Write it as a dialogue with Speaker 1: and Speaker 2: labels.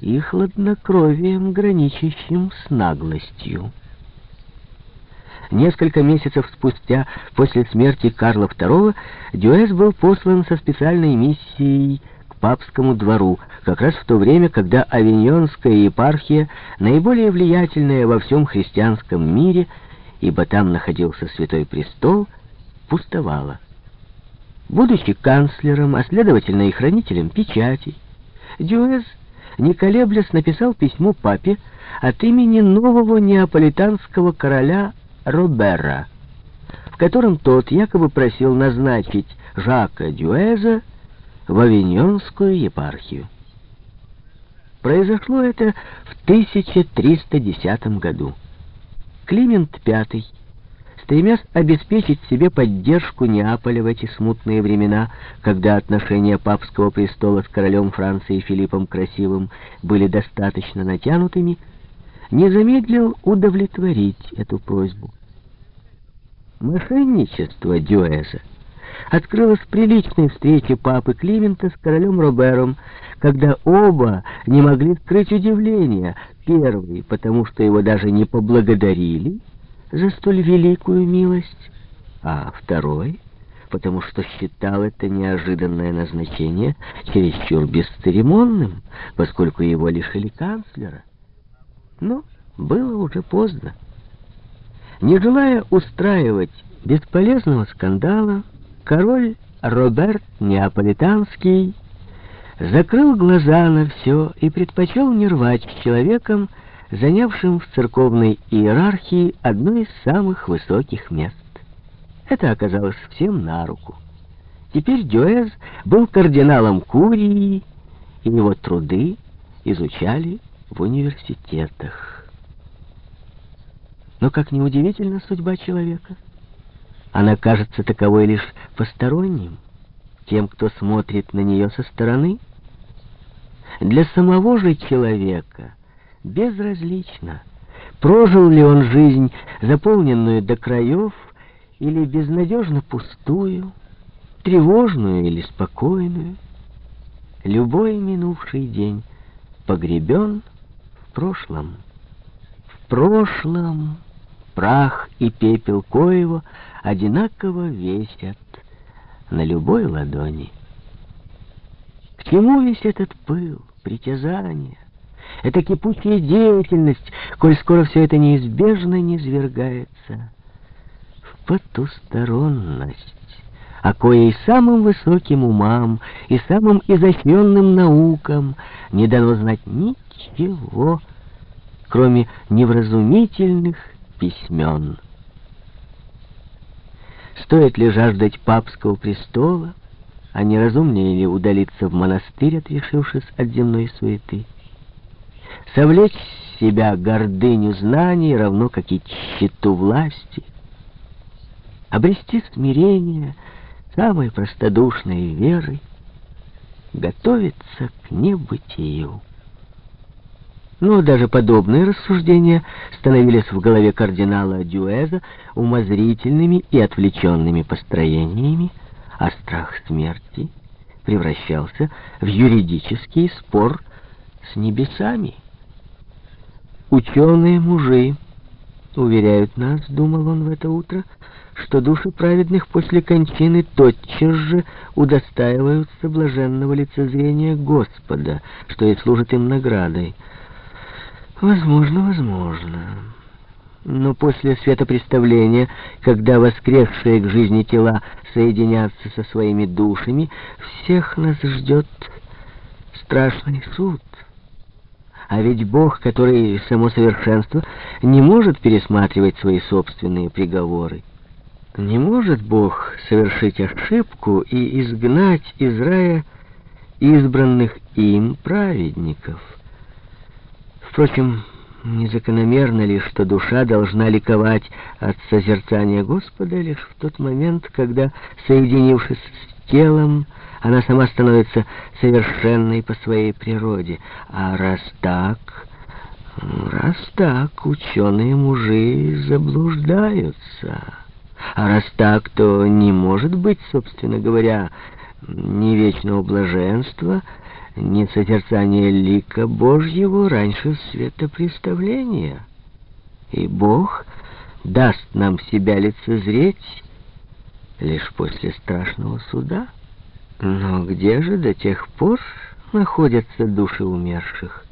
Speaker 1: и хладнокровием, граничащим с наглостью. Несколько месяцев спустя, после смерти Карла II, Дюэс был послан со специальной миссией к папскому двору, как раз в то время, когда Авиньонская епархия, наиболее влиятельная во всем христианском мире, ибо там находился Святой Престол, пустовала. Будучи канцлером, а следовательно и хранителем печати, Дюэс, не колеблясь, написал письмо папе от имени нового неаполитанского короля Робера, в котором тот якобы просил назначить Жака Дюэза в Авиньонскую епархию. Произошло это в 1310 году. Климент V, стремясь обеспечить себе поддержку Неаполя в эти смутные времена, когда отношения папского престола с королем Франции Филиппом Красивым были достаточно натянутыми, не замедлил удовлетворить эту просьбу. Мошенничество Дюэса открылось при личной встрече папы Климента с королем Робером, когда оба не могли скрыть удивления. Первый, потому что его даже не поблагодарили за столь великую милость, а второй, потому что считал это неожиданное назначение чересчур бесцеремонным, поскольку его лишили канцлера. Но было уже поздно. Не желая устраивать бесполезного скандала, король Роберт Неаполитанский закрыл глаза на все и предпочел не рвать с человеком, занявшим в церковной иерархии одно из самых высоких мест. Это оказалось всем на руку. Теперь Дюэз был кардиналом Курии, и его труды изучали в университетах. Но как неудивительна судьба человека. Она кажется таковой лишь посторонним, тем, кто смотрит на нее со стороны. Для самого же человека безразлично, прожил ли он жизнь, заполненную до краев, или безнадежно пустую, тревожную или спокойную. Любой минувший день погребен в прошлом. В прошлом прах и пепел коего одинаково весят на любой ладони. К чему весь этот пыл, притязание, эта кипучая деятельность, коль скоро все это неизбежно низвергается в потусторонность, о коей самым высоким умам и самым изощренным наукам не дано знать ничего, кроме невразумительных письмен. Стоит ли жаждать папского престола, а не разумнее ли удалиться в монастырь, отрешившись от земной суеты? Совлечь с себя гордыню знаний, равно как и тщету власти, обрести смирение самой простодушной верой, готовиться к небытию. Но даже подобные рассуждения становились в голове кардинала Дюэза умозрительными и отвлеченными построениями, а страх смерти превращался в юридический спор с небесами. Ученые мужи уверяют нас, думал он в это утро, что души праведных после кончины тотчас же удостаиваются блаженного лицезрения Господа, что и служит им наградой. Возможно, возможно. Но после светопреставления, когда воскресшие к жизни тела соединятся со своими душами, всех нас ждет страшный суд. А ведь Бог, который само совершенство, не может пересматривать свои собственные приговоры. Не может Бог совершить ошибку и изгнать из рая избранных им праведников. Впрочем, незакономерно ли, что душа должна ликовать от созерцания Господа лишь в тот момент, когда, соединившись с телом, она сама становится совершенной по своей природе. А раз так, раз так, ученые мужи заблуждаются. А раз так, то не может быть, собственно говоря, ни вечного блаженства, не созерцание лика Божьего раньше светопреставления. И Бог даст нам себя лицезреть лишь после страшного суда. Но где же до тех пор находятся души умерших?